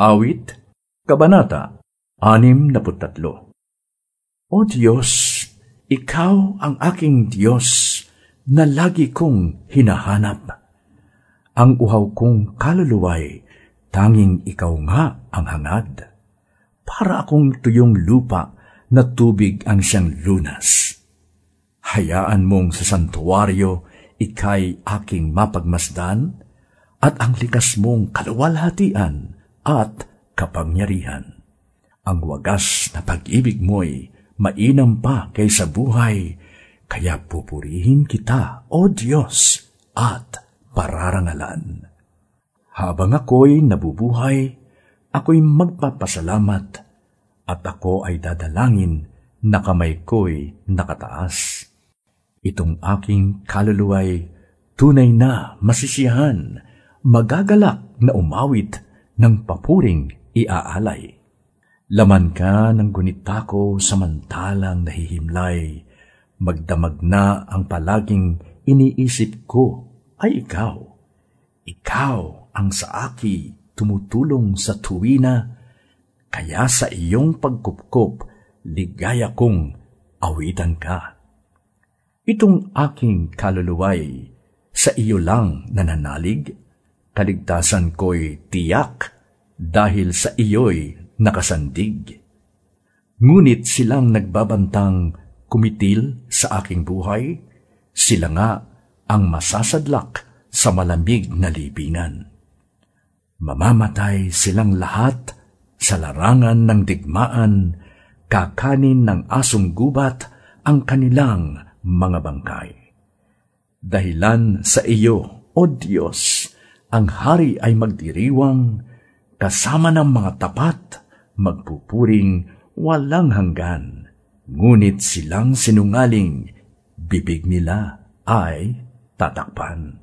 Awit, Kabanata, anim na putatlo. O Diyos, Ikaw ang aking Diyos na lagi kong hinahanap. Ang uhaw kong kaluluway, tanging Ikaw nga ang hangad. Para akong tuyong lupa na tubig ang siyang lunas. Hayaan mong sa santuaryo ikay aking mapagmasdan, at ang likas mong kaluwalhatian at kapangyarihan. Ang wagas na pag-ibig mo'y mainam pa kaysa buhay, kaya pupurihin kita, O Diyos, at pararangalan. Habang ako'y nabubuhay, ako'y magpapasalamat, at ako ay dadalangin na kamay ko'y nakataas. Itong aking kaluluway tunay na masisiyahan, magagalak na umawit ng papuring iaalay. Laman ka ng gunita ko samantalang nahihimlay, magdamag na ang palaging iniisip ko ay ikaw. Ikaw ang sa aki tumutulong sa tuwina, kaya sa iyong pagkupkop, ligaya kong awitan ka. Itong aking kaluluway, sa iyo lang nananalig, kaligtasan ko'y tiyak dahil sa iyo'y nakasandig. Ngunit silang nagbabantang kumitil sa aking buhay, sila nga ang masasadlak sa malamig na libingan. Mamamatay silang lahat sa larangan ng digmaan, kakanin ng asong gubat ang kanilang mga bangkay. Dahilan sa iyo, O Diyos, ang hari ay magdiriwang, kasama ng mga tapat, magpupuring walang hanggan. Ngunit silang sinungaling, bibig nila ay tatakpan.